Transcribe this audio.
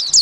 you